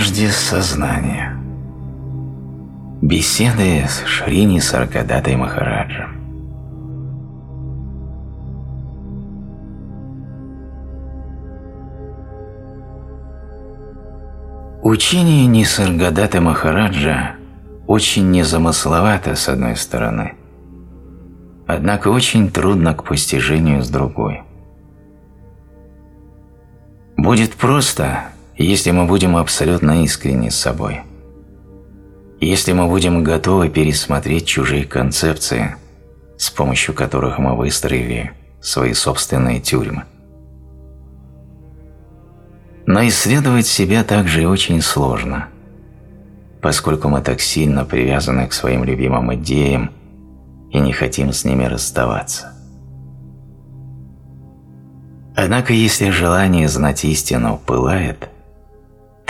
Прежде сознания. Беседы с Шрини Саркадатой Махараджем. Учение Нисаргадата Махараджа очень незамысловато с одной стороны, однако очень трудно к постижению с другой. Будет просто, если мы будем абсолютно искренни с собой. Если мы будем готовы пересмотреть чужие концепции, с помощью которых мы выстроили свои собственные тюрьмы. Но исследовать себя также очень сложно, поскольку мы так сильно привязаны к своим любимым идеям и не хотим с ними расставаться. Однако если желание знать истину пылает –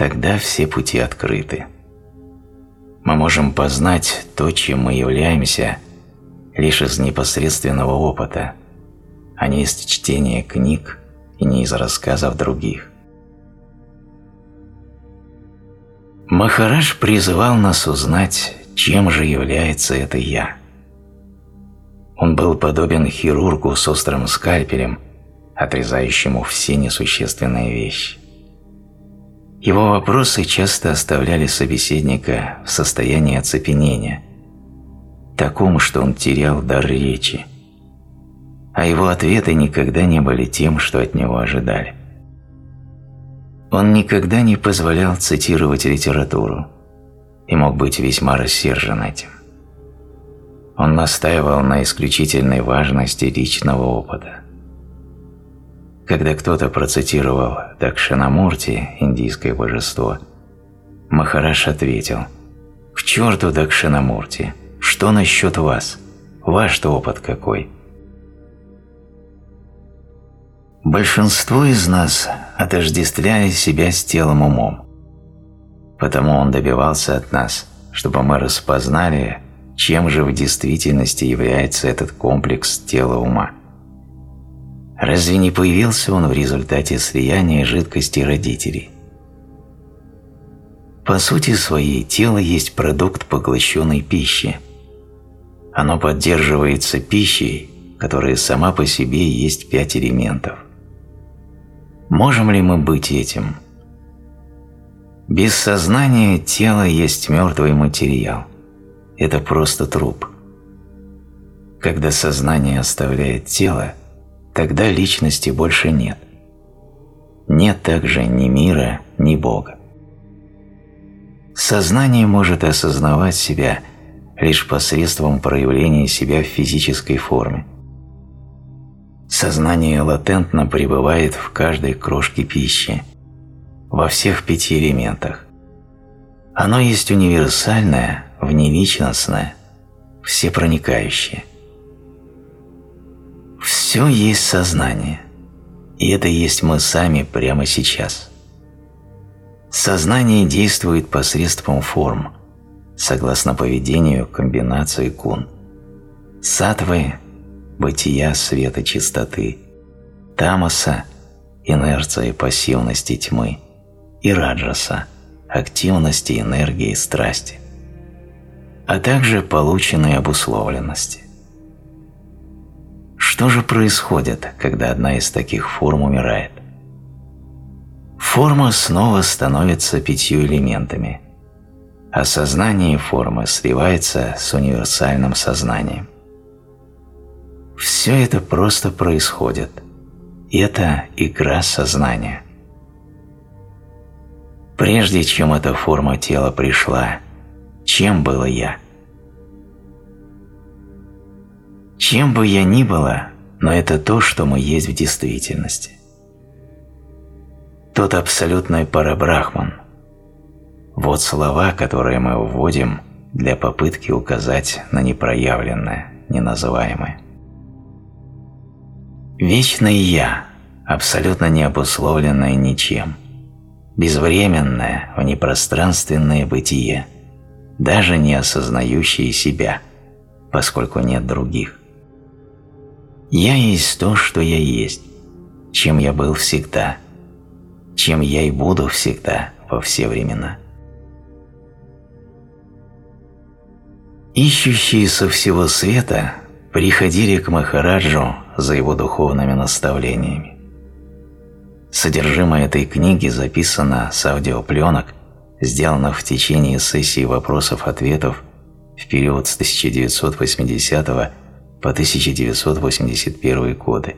тогда все пути открыты. Мы можем познать то, чем мы являемся, лишь из непосредственного опыта, а не из чтения книг и не из рассказов других. Махараш призывал нас узнать, чем же является это «я». Он был подобен хирургу с острым скальпелем, отрезающему все несущественные вещи. Его вопросы часто оставляли собеседника в состоянии оцепенения, таком, что он терял дар речи, а его ответы никогда не были тем, что от него ожидали. Он никогда не позволял цитировать литературу и мог быть весьма рассержен этим. Он настаивал на исключительной важности личного опыта. Когда кто-то процитировал Дакшинамурти, индийское божество, Махараш ответил «К черту Дакшинамурти! Что насчет вас? Ваш-то опыт какой?» Большинство из нас отождествляли себя с телом умом. Потому он добивался от нас, чтобы мы распознали, чем же в действительности является этот комплекс тела ума. Разве не появился он в результате слияния жидкости родителей? По сути своей, тело есть продукт поглощенной пищи. Оно поддерживается пищей, которая сама по себе есть пять элементов. Можем ли мы быть этим? Без сознания тело есть мертвый материал. Это просто труп. Когда сознание оставляет тело, тогда личности больше нет. Нет также ни мира, ни Бога. Сознание может осознавать себя лишь посредством проявления себя в физической форме. Сознание латентно пребывает в каждой крошке пищи, во всех пяти элементах. Оно есть универсальное, внеличностное, всепроникающее. Все есть сознание, и это есть мы сами прямо сейчас. Сознание действует посредством форм, согласно поведению комбинации кун. Сатвы – бытия света чистоты, тамаса – инерция пассивности тьмы, и раджаса – активности, энергии, страсти, а также полученной обусловленности. Что же происходит, когда одна из таких форм умирает? Форма снова становится пятью элементами, а сознание формы сливается с универсальным сознанием. Все это просто происходит. Это игра сознания. Прежде чем эта форма тела пришла, чем было я – Чем бы я ни было, но это то, что мы есть в действительности. Тот абсолютный парабрахман. Вот слова, которые мы вводим для попытки указать на непроявленное, неназываемое. Вечное «Я», абсолютно не обусловленное ничем, безвременное, внепространственное бытие, даже не осознающее себя, поскольку нет других. Я есть то, что я есть, чем я был всегда, чем я и буду всегда во все времена. Ищущие со всего света приходили к Махараджу за его духовными наставлениями. Содержимое этой книги записано с аудиопленок, сделанных в течение сессии вопросов-ответов в период с 1980 по 1981 годы,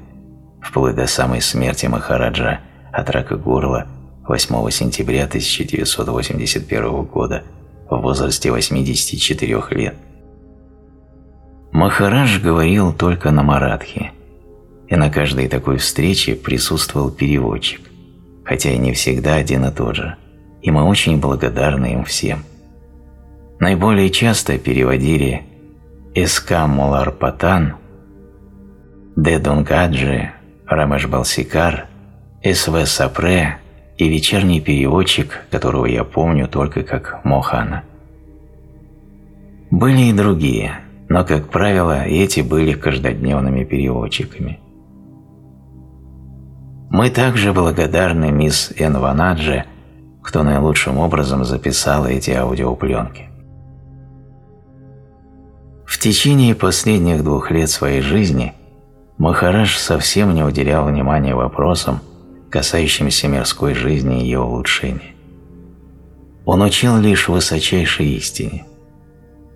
вплоть до самой смерти Махараджа от рака горла 8 сентября 1981 года в возрасте 84 лет. Махарадж говорил только на маратхе, и на каждой такой встрече присутствовал переводчик, хотя и не всегда один и тот же, и мы очень благодарны им всем. Наиболее часто переводили Эска Муларпатан, Де Дунгаджи, Рамеш Балсикар, С.В. Сапре и вечерний переводчик, которого я помню только как Мохана. Были и другие, но, как правило, эти были каждодневными переводчиками. Мы также благодарны мисс Энванадже, кто наилучшим образом записала эти аудиопленки. Течение последних двух лет своей жизни Махараш совсем не уделял внимания вопросам, касающимся мирской жизни и ее улучшения. Он учил лишь высочайшей истине.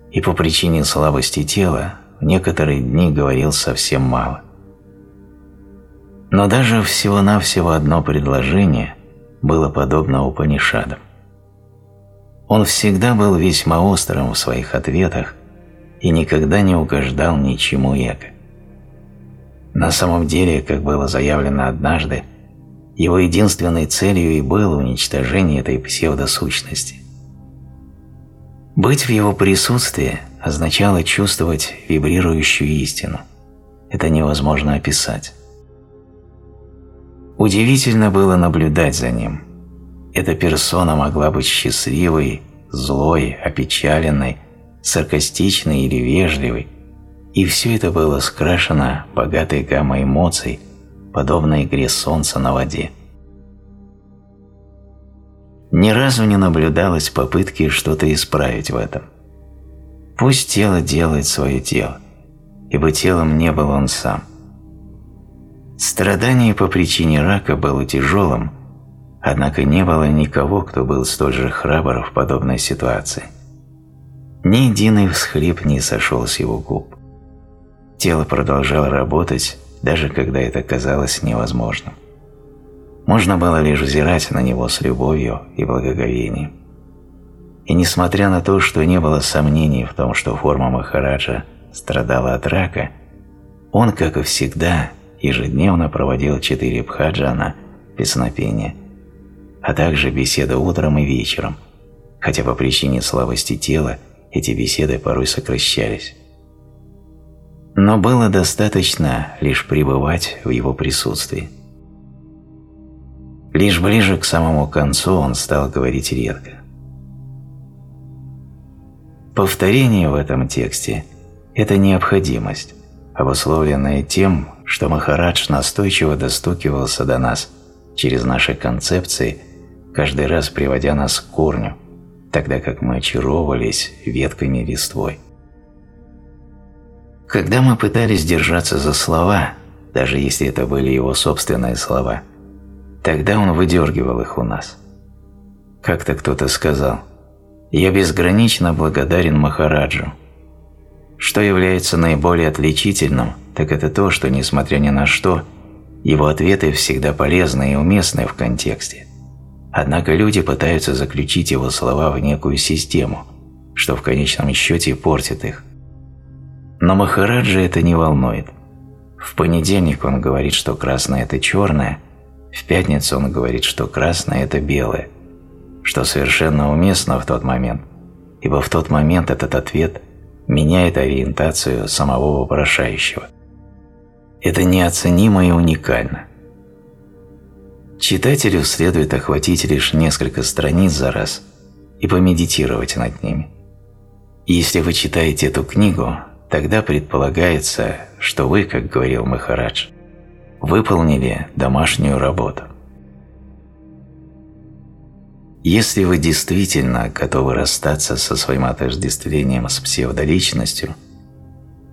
И по причине слабости тела в некоторые дни говорил совсем мало. Но даже всего-навсего одно предложение было подобно Упанишадам. Он всегда был весьма острым в своих ответах и никогда не угождал ничему эго. На самом деле, как было заявлено однажды, его единственной целью и было уничтожение этой псевдосущности. Быть в его присутствии означало чувствовать вибрирующую истину. Это невозможно описать. Удивительно было наблюдать за ним. Эта персона могла быть счастливой, злой, опечаленной, саркастичной или вежливой, и все это было скрашено богатой гаммой эмоций, подобной игре солнца на воде. Ни разу не наблюдалось попытки что-то исправить в этом. Пусть тело делает свое дело, ибо телом не был он сам – Страдание по причине рака было тяжелым, однако не было никого, кто был столь же храбр в подобной ситуации. Ни единый всхлип не сошел с его губ. Тело продолжало работать, даже когда это казалось невозможным. Можно было лишь взирать на него с любовью и благоговением. И несмотря на то, что не было сомнений в том, что форма Махараджа страдала от рака, он, как и всегда, ежедневно проводил четыре бхаджана, песнопения, а также беседы утром и вечером, хотя по причине слабости тела эти беседы порой сокращались. Но было достаточно лишь пребывать в его присутствии. Лишь ближе к самому концу он стал говорить редко. Повторение в этом тексте – это необходимость, обусловленная тем, что Махарадж настойчиво достукивался до нас через наши концепции, каждый раз приводя нас к корню, тогда как мы очаровывались ветками листвой. Когда мы пытались держаться за слова, даже если это были его собственные слова, тогда он выдергивал их у нас. Как-то кто-то сказал, «Я безгранично благодарен Махараджу, что является наиболее отличительным, так это то, что, несмотря ни на что, его ответы всегда полезны и уместны в контексте. Однако люди пытаются заключить его слова в некую систему, что в конечном счете портит их. Но Махараджа это не волнует. В понедельник он говорит, что красное – это черное, в пятницу он говорит, что красное – это белое, что совершенно уместно в тот момент, ибо в тот момент этот ответ меняет ориентацию самого вопрошающего. Это неоценимо и уникально. Читателю следует охватить лишь несколько страниц за раз и помедитировать над ними. если вы читаете эту книгу, тогда предполагается, что вы, как говорил Махарадж, выполнили домашнюю работу. Если вы действительно готовы расстаться со своим отождествлением с псевдоличностью,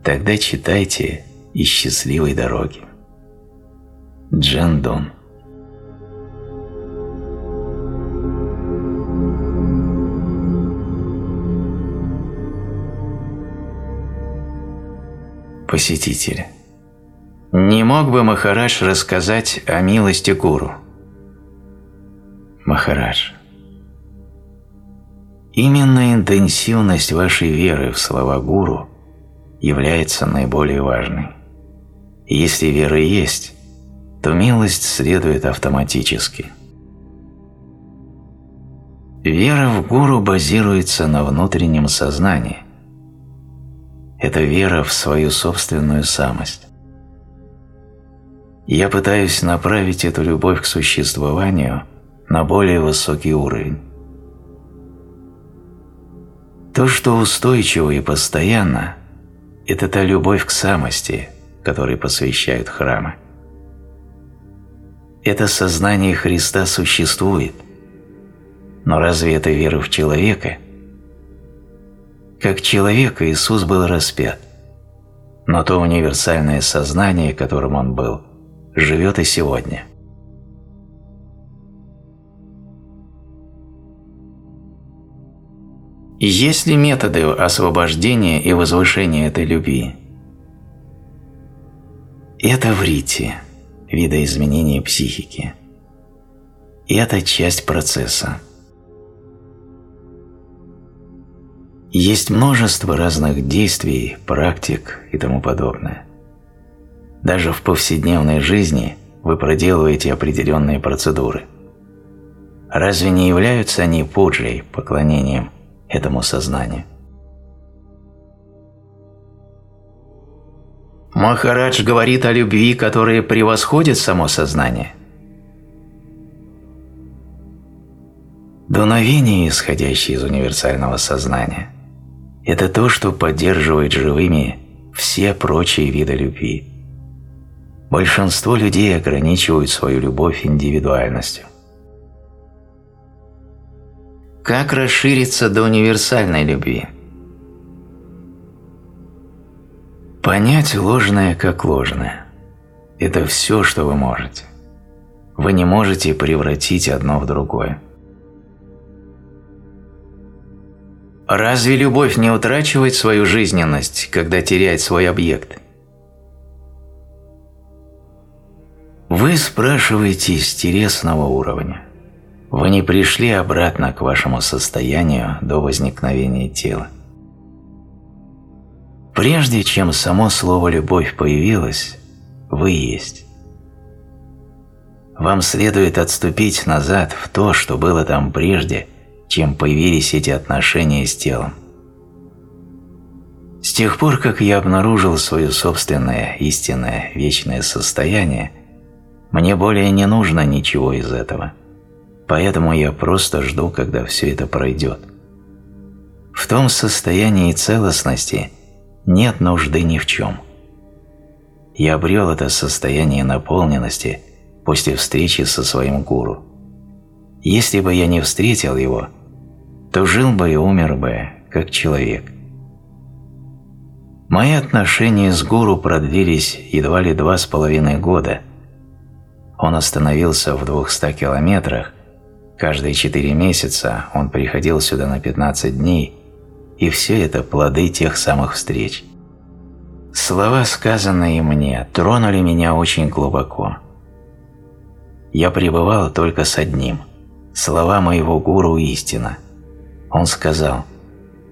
тогда читайте «И счастливой дороги». Джен Дон Посетитель. Не мог бы Махарадж рассказать о милости гуру? Махарадж. Именно интенсивность вашей веры в слова гуру является наиболее важной. Если вера есть, то милость следует автоматически. Вера в гуру базируется на внутреннем сознании, это вера в свою собственную самость. Я пытаюсь направить эту любовь к существованию на более высокий уровень. То, что устойчиво и постоянно, это та любовь к самости, которой посвящают храмы. Это сознание Христа существует, но разве это вера в человека – как человек Иисус был распят, но то универсальное сознание, которым Он был, живет и сегодня. Есть ли методы освобождения и возвышения этой любви? Это врити, видоизменение психики. Это часть процесса. Есть множество разных действий, практик и тому подобное. Даже в повседневной жизни вы проделываете определенные процедуры. Разве не являются они пуджей, поклонением этому сознанию? Махарадж говорит о любви, которая превосходит само сознание. Дуновение, исходящее из универсального сознания, это то, что поддерживает живыми все прочие виды любви. Большинство людей ограничивают свою любовь индивидуальностью. Как расшириться до универсальной любви? Понять ложное как ложное – это все, что вы можете. Вы не можете превратить одно в другое. Разве любовь не утрачивает свою жизненность, когда теряет свой объект? Вы спрашиваете с телесного уровня. Вы не пришли обратно к вашему состоянию до возникновения тела. Прежде чем само слово «любовь» появилось, вы есть. Вам следует отступить назад в то, что было там прежде – чем появились эти отношения с телом. С тех пор, как я обнаружил свое собственное истинное вечное состояние, мне более не нужно ничего из этого, поэтому я просто жду, когда все это пройдет. В том состоянии целостности нет нужды ни в чем. Я обрел это состояние наполненности после встречи со своим гуру. Если бы я не встретил его – то жил бы и умер бы, как человек. Мои отношения с гуру продлились едва ли два с половиной года. Он остановился в двухста километрах, каждые четыре месяца он приходил сюда на 15 дней, и все это плоды тех самых встреч. Слова, сказанные мне, тронули меня очень глубоко. Я пребывал только с одним – слова моего гуру истина – он сказал,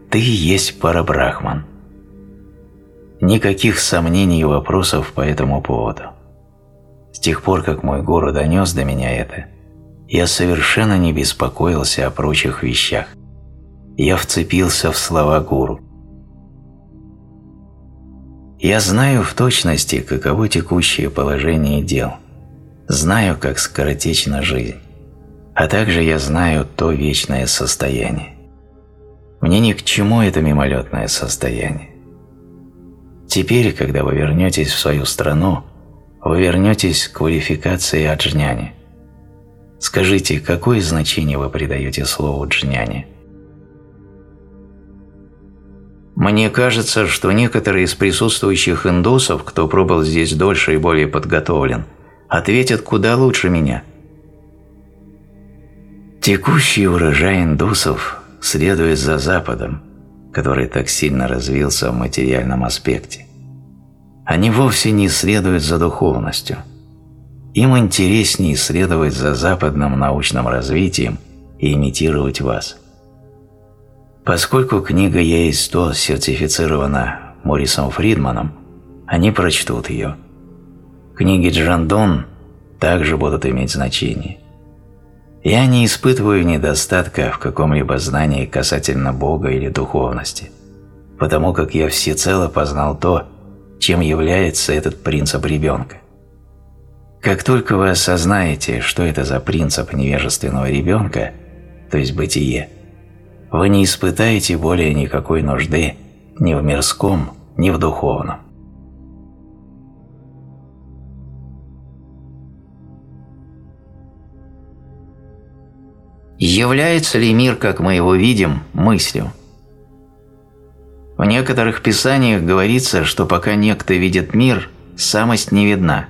«Ты есть Парабрахман». Никаких сомнений и вопросов по этому поводу. С тех пор, как мой гуру донес до меня это, я совершенно не беспокоился о прочих вещах. Я вцепился в слова гуру. Я знаю в точности, каково текущее положение дел. Знаю, как скоротечна жизнь. А также я знаю то вечное состояние. Мне ни к чему это мимолетное состояние. Теперь, когда вы вернетесь в свою страну, вы вернетесь к квалификации аджняни. Скажите, какое значение вы придаете слову «джняни»? Мне кажется, что некоторые из присутствующих индусов, кто пробыл здесь дольше и более подготовлен, ответят куда лучше меня. Текущий урожай индусов следует за Западом, который так сильно развился в материальном аспекте. Они вовсе не следуют за духовностью. Им интереснее следовать за западным научным развитием и имитировать вас – Поскольку книга ЕИС-100 сертифицирована Морисом Фридманом, они прочтут ее. Книги Джандон также будут иметь значение. Я не испытываю недостатка в каком-либо знании касательно Бога или духовности, потому как я всецело познал то, чем является этот принцип ребенка. Как только вы осознаете, что это за принцип невежественного ребенка, то есть бытие – вы не испытаете более никакой нужды ни в мирском, ни в духовном. Является ли мир, как мы его видим, мыслью? В некоторых писаниях говорится, что пока некто видит мир, самость не видна.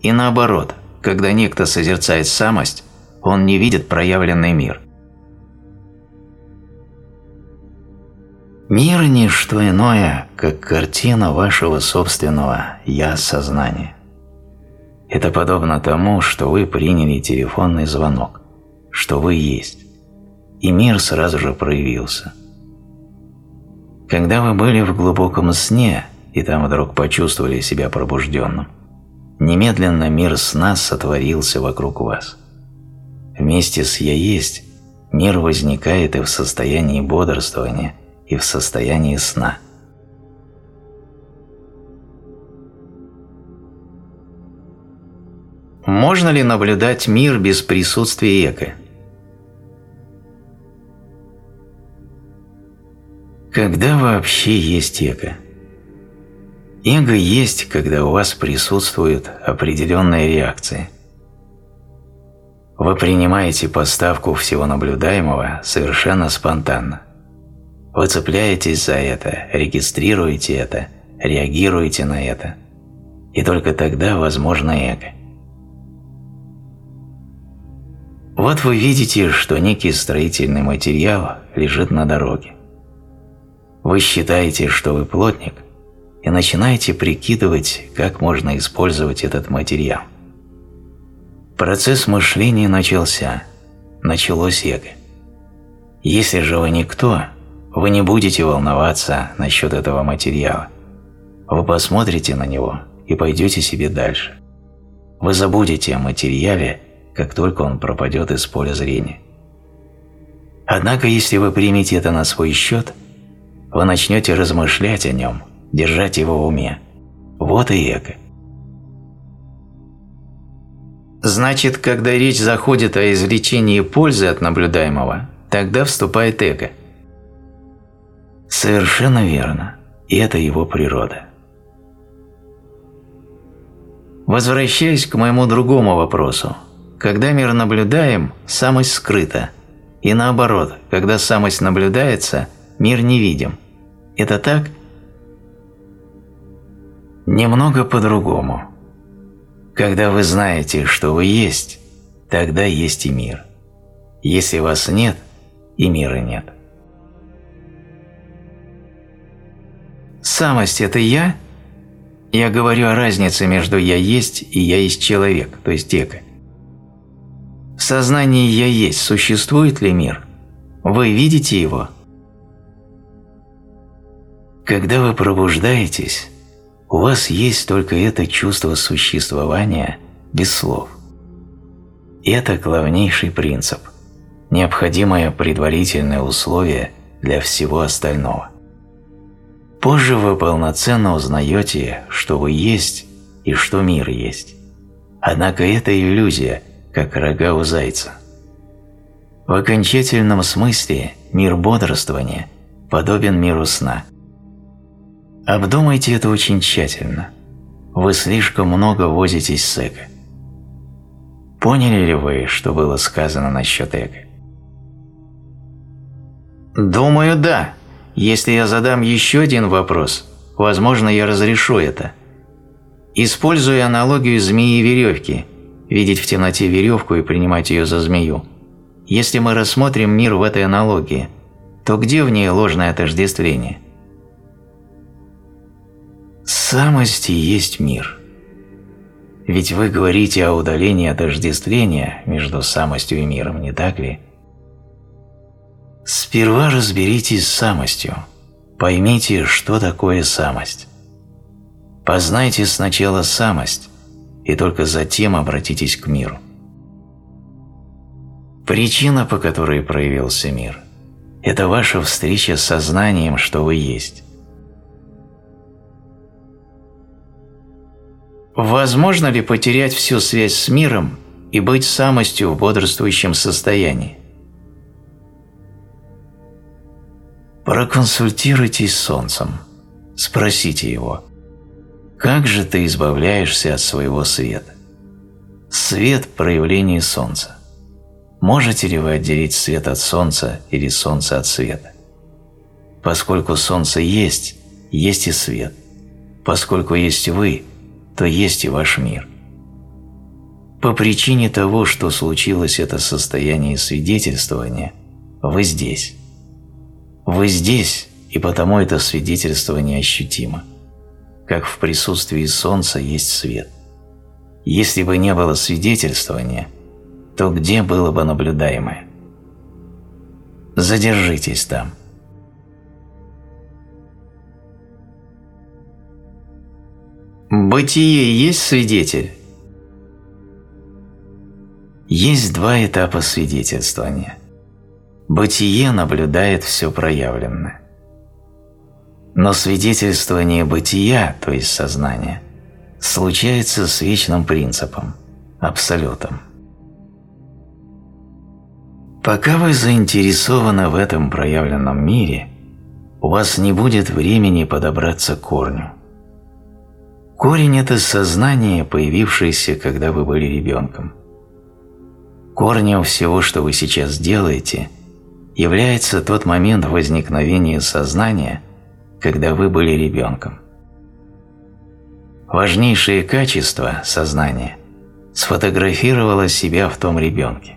И наоборот, когда некто созерцает самость, он не видит проявленный мир. Мир – не что иное, как картина вашего собственного «я-сознания». Это подобно тому, что вы приняли телефонный звонок, что вы есть, и мир сразу же проявился. Когда вы были в глубоком сне и там вдруг почувствовали себя пробужденным, немедленно мир сна сотворился вокруг вас. Вместе с «я есть» мир возникает и в состоянии бодрствования – и в состоянии сна. Можно ли наблюдать мир без присутствия эго? Когда вообще есть эго? Эго есть, когда у вас присутствует определенная реакция. Вы принимаете поставку всего наблюдаемого совершенно спонтанно. Вы цепляетесь за это, регистрируете это, реагируете на это. И только тогда возможно эго. Вот вы видите, что некий строительный материал лежит на дороге. Вы считаете, что вы плотник, и начинаете прикидывать, как можно использовать этот материал. Процесс мышления начался, началось эго. Если же вы никто, вы не будете волноваться насчет этого материала. Вы посмотрите на него и пойдете себе дальше. Вы забудете о материале, как только он пропадет из поля зрения. Однако, если вы примете это на свой счет, вы начнете размышлять о нем, держать его в уме. Вот и эго. Значит, когда речь заходит о извлечении пользы от наблюдаемого, тогда вступает эго – Совершенно верно. И это его природа. Возвращаясь к моему другому вопросу. Когда мир наблюдаем, самость скрыта. И наоборот, когда самость наблюдается, мир не видим. Это так? Немного по-другому. Когда вы знаете, что вы есть, тогда есть и мир. Если вас нет, и мира нет. Самость – это я? Я говорю о разнице между «я есть» и «я есть человек», то есть эго. В сознании «я есть» существует ли мир? Вы видите его? Когда вы пробуждаетесь, у вас есть только это чувство существования без слов. Это главнейший принцип, необходимое предварительное условие для всего остального. Позже вы полноценно узнаете, что вы есть и что мир есть. Однако это иллюзия, как рога у зайца. В окончательном смысле мир бодрствования подобен миру сна. Обдумайте это очень тщательно. Вы слишком много возитесь с эго. Поняли ли вы, что было сказано насчет эго? Думаю, да. Если я задам еще один вопрос, возможно, я разрешу это. Используя аналогию змеи и веревки, видеть в темноте веревку и принимать ее за змею. Если мы рассмотрим мир в этой аналогии, то где в ней ложное отождествление? Самость и есть мир. Ведь вы говорите о удалении отождествления между самостью и миром, не так ли? Сперва разберитесь с самостью, поймите, что такое самость. Познайте сначала самость, и только затем обратитесь к миру. Причина, по которой проявился мир – это ваша встреча с сознанием, что вы есть. Возможно ли потерять всю связь с миром и быть самостью в бодрствующем состоянии? Проконсультируйтесь с Солнцем. Спросите его, как же ты избавляешься от своего света? Свет – проявление Солнца. Можете ли вы отделить свет от Солнца или Солнце от света? Поскольку Солнце есть, есть и свет. Поскольку есть вы, то есть и ваш мир. По причине того, что случилось это состояние свидетельствования, вы здесь. Вы здесь, и потому это свидетельствование ощутимо. Как в присутствии солнца есть свет. Если бы не было свидетельствования, то где было бы наблюдаемое? Задержитесь там. Бытие есть свидетель? Есть два этапа свидетельствования – Бытие наблюдает все проявленное. Но свидетельствование бытия, то есть сознания, случается с вечным принципом, абсолютом. Пока вы заинтересованы в этом проявленном мире, у вас не будет времени подобраться к корню. Корень – это сознание, появившееся, когда вы были ребенком. Корнем всего, что вы сейчас делаете – является тот момент возникновения сознания, когда вы были ребенком. Важнейшее качество сознания сфотографировало себя в том ребенке.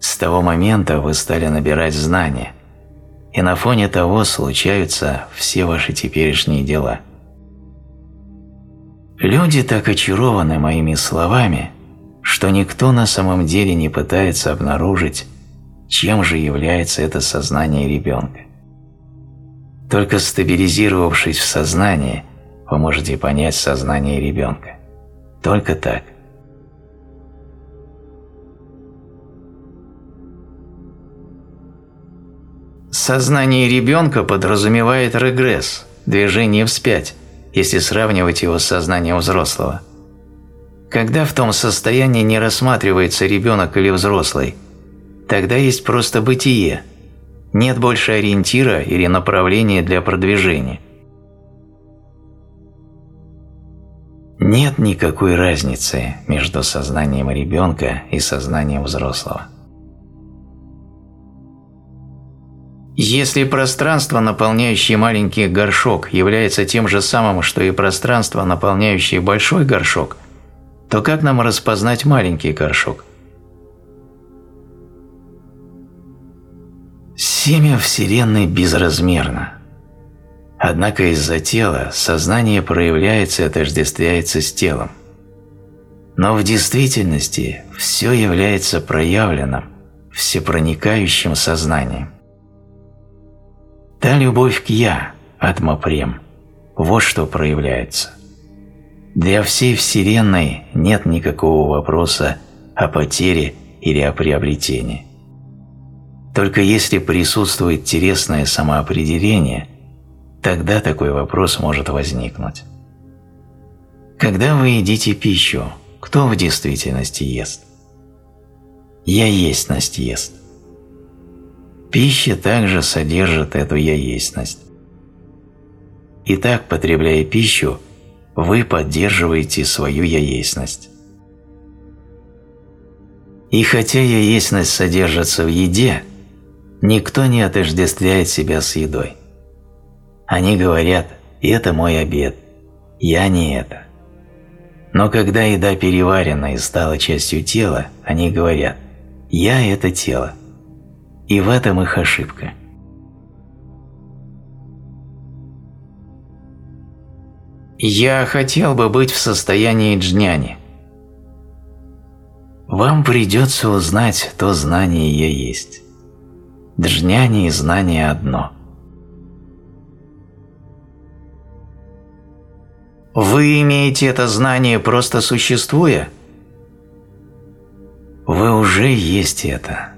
С того момента вы стали набирать знания, и на фоне того случаются все ваши теперешние дела. Люди так очарованы моими словами, что никто на самом деле не пытается обнаружить, чем же является это сознание ребенка? Только стабилизировавшись в сознании, вы можете понять сознание ребенка. Только так. Сознание ребенка подразумевает регресс, движение вспять, если сравнивать его с сознанием взрослого. Когда в том состоянии не рассматривается ребенок или взрослый, Тогда есть просто бытие. Нет больше ориентира или направления для продвижения. Нет никакой разницы между сознанием ребенка и сознанием взрослого. Если пространство, наполняющее маленький горшок, является тем же самым, что и пространство, наполняющее большой горшок, то как нам распознать маленький горшок – Семя Вселенной безразмерно. Однако из-за тела сознание проявляется и отождествляется с телом. Но в действительности все является проявленным, всепроникающим сознанием. Та любовь к «я», Атмапрем, вот что проявляется. Для всей Вселенной нет никакого вопроса о потере или о приобретении. Только если присутствует телесное самоопределение, тогда такой вопрос может возникнуть. Когда вы едите пищу, кто в действительности ест? Я естьность ест. Пища также содержит эту я естьность. Итак, потребляя пищу, вы поддерживаете свою я естьность. И хотя яичность содержится в еде, никто не отождествляет себя с едой. Они говорят «это мой обед», «я не это». Но когда еда переварена и стала частью тела, они говорят «я – это тело». И в этом их ошибка. Я хотел бы быть в состоянии джняни. Вам придется узнать то знание «я есть». Джняни и знание одно. Вы имеете это знание просто существуя? Вы уже есть это,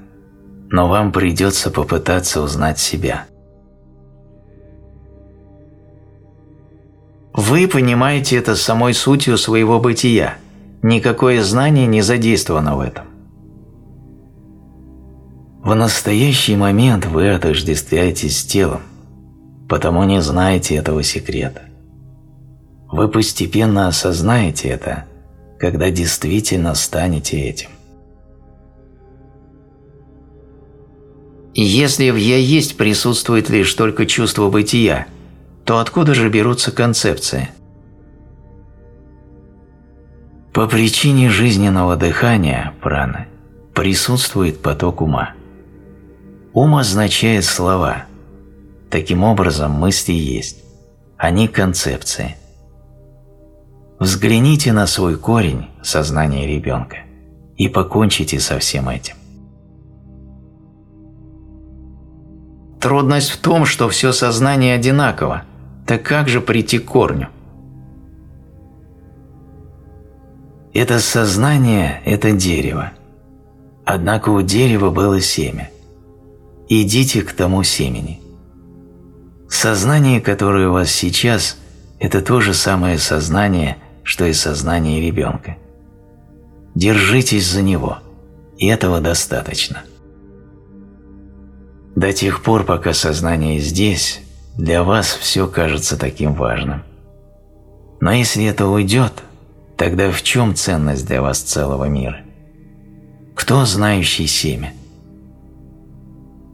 но вам придется попытаться узнать себя. Вы понимаете это самой сутью своего бытия. Никакое знание не задействовано в этом. В настоящий момент вы отождествляетесь с телом, потому не знаете этого секрета. Вы постепенно осознаете это, когда действительно станете этим. Если в «я есть» присутствует лишь только чувство бытия – то откуда же берутся концепции? По причине жизненного дыхания, праны, присутствует поток ума. Ум означает слова. Таким образом, мысли есть. Они концепции. Взгляните на свой корень, сознание ребенка, и покончите со всем этим. Трудность в том, что все сознание одинаково – так как же прийти к корню? Это сознание – это дерево. Однако у дерева было семя. Идите к тому семени. Сознание, которое у вас сейчас – это то же самое сознание, что и сознание ребенка. Держитесь за него, и этого достаточно. До тех пор, пока сознание здесь, для вас все кажется таким важным. Но если это уйдет, тогда в чем ценность для вас целого мира? Кто знающий семя?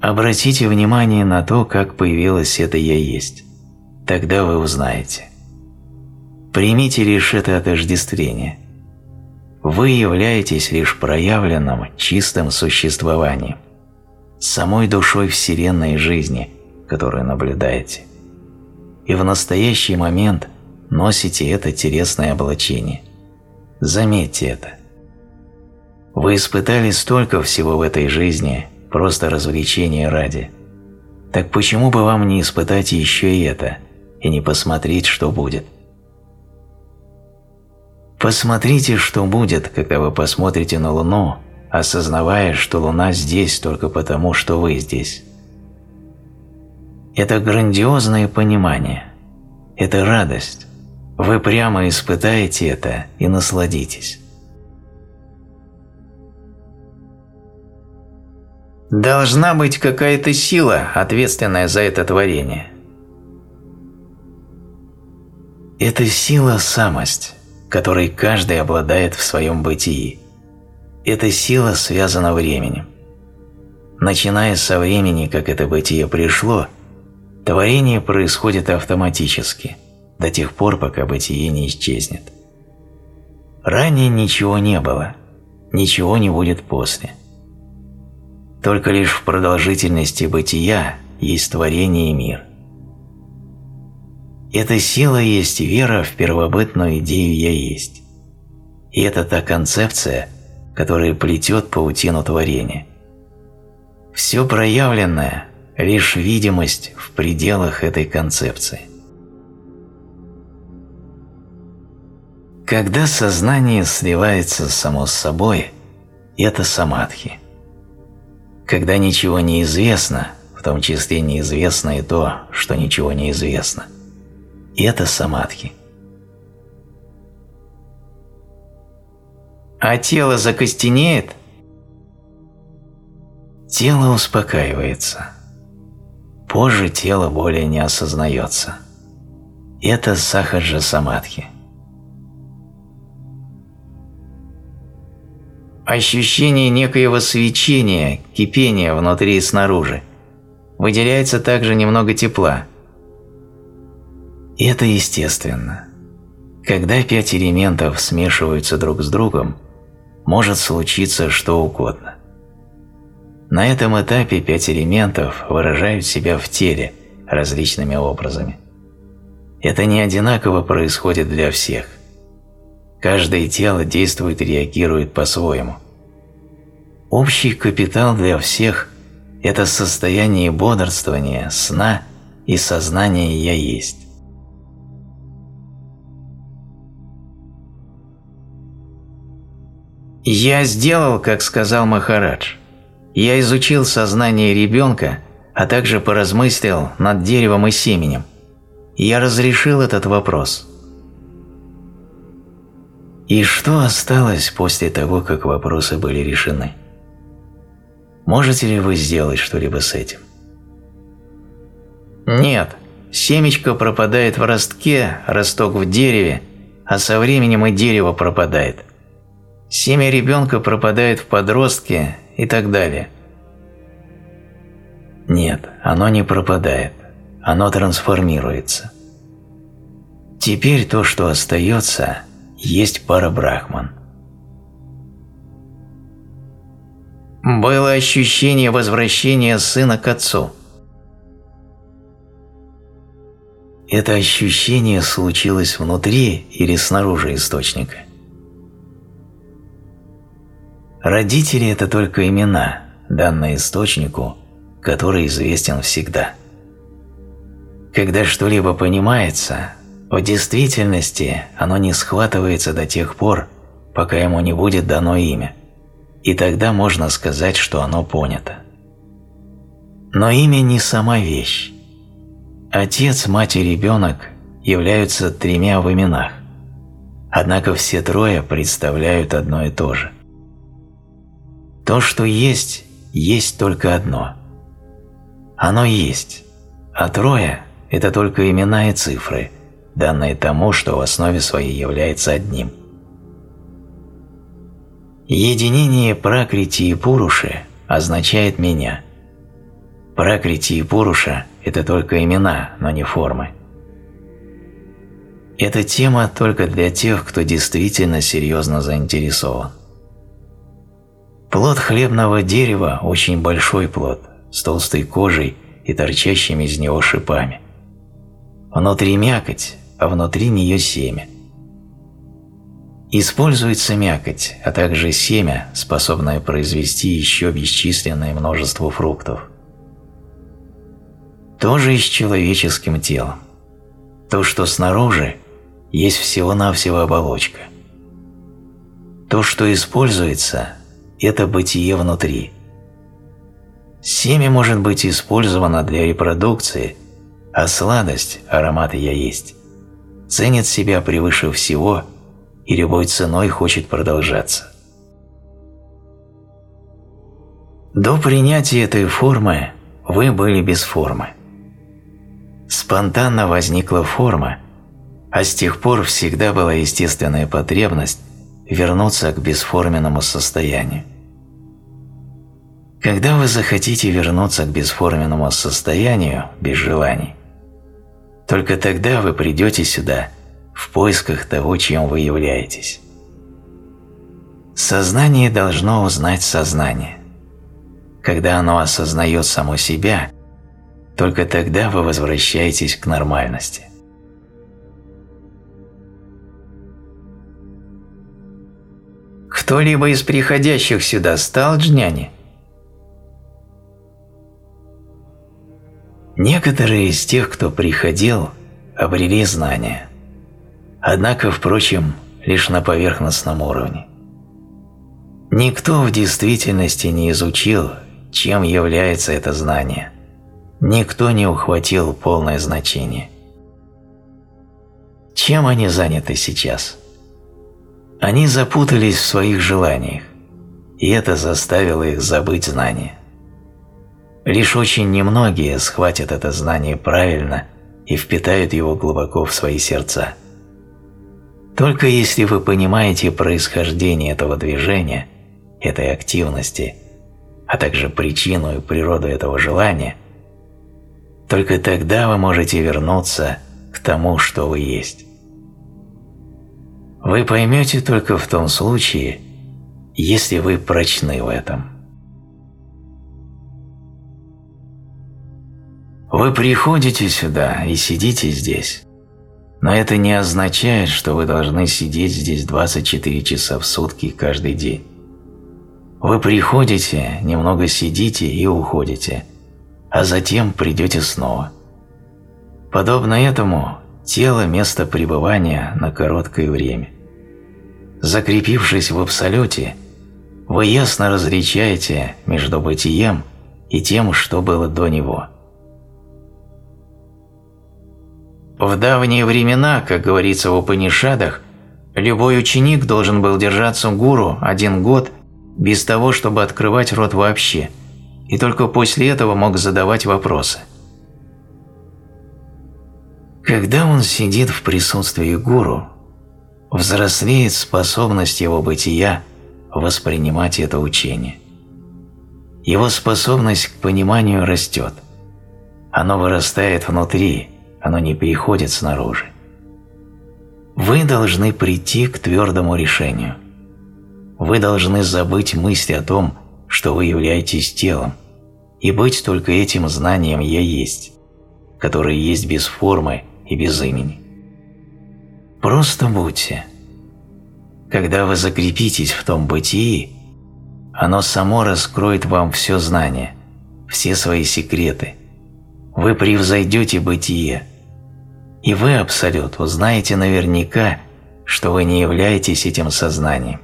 Обратите внимание на то, как появилось это «я есть». Тогда вы узнаете. Примите лишь это отождествление. Вы являетесь лишь проявленным, чистым существованием, самой душой Вселенной жизни – которую наблюдаете. И в настоящий момент носите это телесное облачение. Заметьте это. Вы испытали столько всего в этой жизни, просто развлечения ради. Так почему бы вам не испытать еще и это, и не посмотреть, что будет? Посмотрите, что будет, когда вы посмотрите на Луну, осознавая, что Луна здесь только потому, что вы здесь. Это грандиозное понимание. Это радость. Вы прямо испытаете это и насладитесь. Должна быть какая-то сила, ответственная за это творение. Это сила – самость, которой каждый обладает в своем бытии. Эта сила связана временем. Начиная со времени, как это бытие пришло – Творение происходит автоматически, до тех пор, пока бытие не исчезнет. Ранее ничего не было, ничего не будет после. Только лишь в продолжительности бытия есть творение и мир. Эта сила есть вера в первобытную идею «я есть». И это та концепция, которая плетет паутину творения. Все проявленное лишь видимость в пределах этой концепции. Когда сознание сливается само с собой, это самадхи. Когда ничего не известно, в том числе неизвестно и то, что ничего не известно, это самадхи. А тело закостенеет? Тело успокаивается – Позже тело более не осознается. Это сахаджа самадхи. ощущение некоего свечения, кипения внутри и снаружи. Выделяется также немного тепла. Это естественно. Когда пять элементов смешиваются друг с другом, может случиться что угодно. На этом этапе пять элементов выражают себя в теле различными образами. Это не одинаково происходит для всех. Каждое тело действует и реагирует по-своему. Общий капитал для всех – это состояние бодрствования, сна и сознания «я есть». Я сделал, как сказал Махарадж. Я изучил сознание ребенка, а также поразмыслил над деревом и семенем. Я разрешил этот вопрос. И что осталось после того, как вопросы были решены? Можете ли вы сделать что-либо с этим? Нет. Семечко пропадает в ростке, росток в дереве, а со временем и дерево пропадает. Семя ребенка пропадает в подростке и так далее. Нет, оно не пропадает, оно трансформируется. Теперь то, что остается, есть пара Брахман. Было ощущение возвращения сына к отцу. Это ощущение случилось внутри или снаружи источника – Родители – это только имена, данные источнику, который известен всегда. Когда что-либо понимается, в действительности оно не схватывается до тех пор, пока ему не будет дано имя, и тогда можно сказать, что оно понято. Но имя не сама вещь. Отец, мать и ребенок являются тремя в именах, однако все трое представляют одно и то же – то, что есть, есть только одно. Оно есть, а трое – это только имена и цифры, данные тому, что в основе своей является одним. Единение пракрити и пуруши означает «меня». Пракрити и пуруша – это только имена, но не формы. Эта тема только для тех, кто действительно серьезно заинтересован. Плод хлебного дерева – очень большой плод, с толстой кожей и торчащими из него шипами. Внутри мякоть, а внутри нее семя. Используется мякоть, а также семя, способное произвести еще бесчисленное множество фруктов. То же и с человеческим телом. То, что снаружи, есть всего-навсего оболочка. То, что используется, это бытие внутри. Семя может быть использовано для репродукции, а сладость, аромат «я есть», ценит себя превыше всего и любой ценой хочет продолжаться. До принятия этой формы вы были без формы. Спонтанно возникла форма, а с тех пор всегда была естественная потребность вернуться к бесформенному состоянию. Когда вы захотите вернуться к бесформенному состоянию без желаний, только тогда вы придете сюда в поисках того, чем вы являетесь. Сознание должно узнать сознание. Когда оно осознает само себя, только тогда вы возвращаетесь к нормальности. Кто-либо из приходящих сюда стал джняни? Некоторые из тех, кто приходил, обрели знания. Однако, впрочем, лишь на поверхностном уровне. Никто в действительности не изучил, чем является это знание. Никто не ухватил полное значение. Чем они заняты сейчас? Они запутались в своих желаниях, и это заставило их забыть знания. Лишь очень немногие схватят это знание правильно и впитают его глубоко в свои сердца. Только если вы понимаете происхождение этого движения этой активности, а также причину и природу этого желания, только тогда вы можете вернуться к тому, что вы есть. Вы поймете только в том случае, если вы прочны в этом. Вы приходите сюда и сидите здесь, но это не означает, что вы должны сидеть здесь 24 часа в сутки каждый день. Вы приходите, немного сидите и уходите, а затем придете снова. Подобно этому, тело – место пребывания на короткое время. Закрепившись в Абсолюте, вы ясно различаете между бытием и тем, что было до него. В давние времена, как говорится в Упанишадах, любой ученик должен был держаться гуру один год без того, чтобы открывать рот вообще, и только после этого мог задавать вопросы. Когда он сидит в присутствии гуру, взрослеет способность его бытия воспринимать это учение. Его способность к пониманию растет. Оно вырастает внутри, оно не переходит снаружи. Вы должны прийти к твердому решению. Вы должны забыть мысль о том, что вы являетесь телом, и быть только этим знанием «Я есть», которое есть без формы и без имени. Просто будьте. Когда вы закрепитесь в том бытии, оно само раскроет вам все знание, все свои секреты. Вы превзойдете бытие, и вы, Абсолют, узнаете наверняка, что вы не являетесь этим сознанием.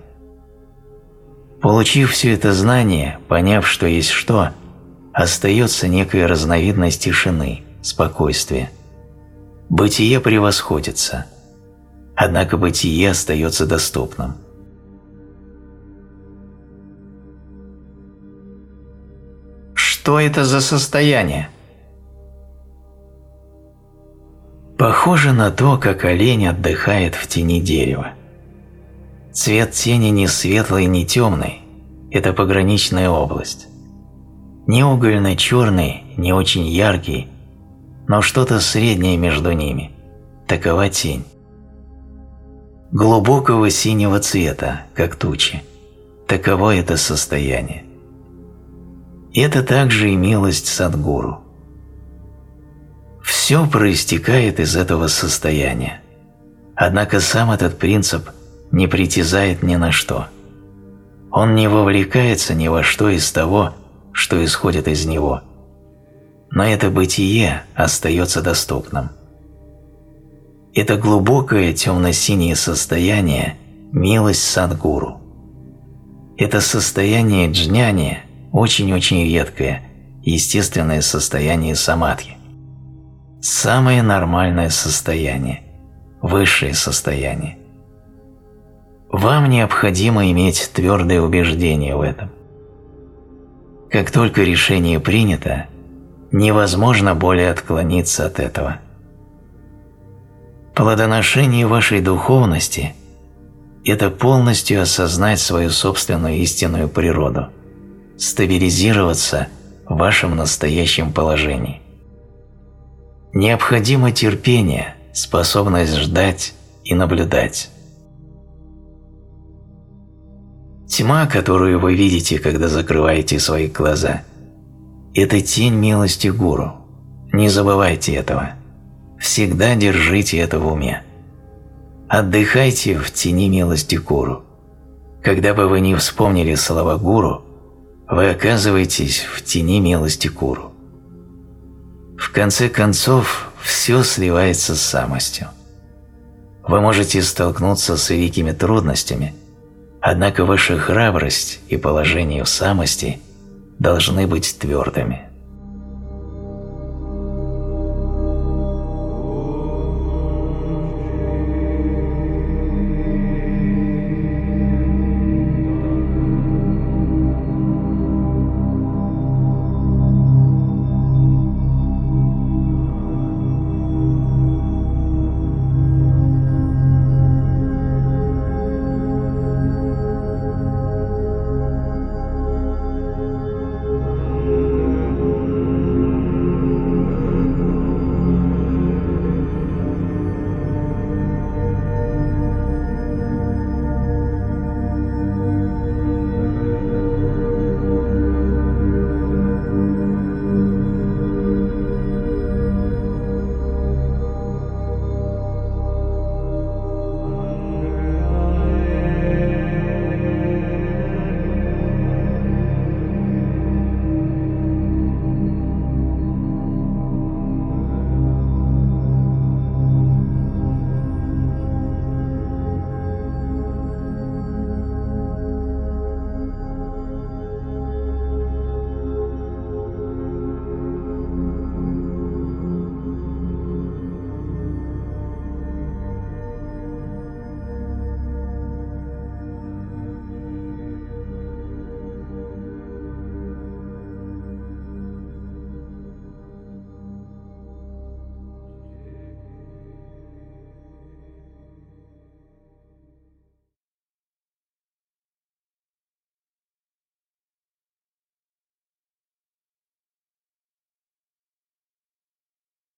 Получив все это знание, поняв, что есть что, остается некая разновидность тишины, спокойствия. Бытие превосходится, однако бытие остается доступным. Что это за состояние? Похоже на то, как олень отдыхает в тени дерева. Цвет тени не светлый, не темный. Это пограничная область. Не угольно-черный, не очень яркий, но что-то среднее между ними. Такова тень. Глубокого синего цвета, как тучи. Таково это состояние. Это также и милость Садгуру. Все проистекает из этого состояния. Однако сам этот принцип не притязает ни на что. Он не вовлекается ни во что из того, что исходит из него. Но это бытие остается доступным. Это глубокое темно-синее состояние – милость Садгуру. Это состояние джняни очень-очень редкое, естественное состояние самадхи. Самое нормальное состояние, высшее состояние. Вам необходимо иметь твердое убеждение в этом. Как только решение принято, невозможно более отклониться от этого. Плодоношение вашей духовности – это полностью осознать свою собственную истинную природу, стабилизироваться в вашем настоящем положении. Необходимо терпение, способность ждать и наблюдать. Тьма, которую вы видите, когда закрываете свои глаза, это тень милости Гуру. Не забывайте этого. Всегда держите это в уме. Отдыхайте в тени милости Гуру. Когда бы вы не вспомнили слова Гуру, вы оказываетесь в тени милости Гуру. В конце концов, все сливается с самостью. Вы можете столкнуться с великими трудностями – Однако ваша храбрость и положение в самости должны быть твердыми.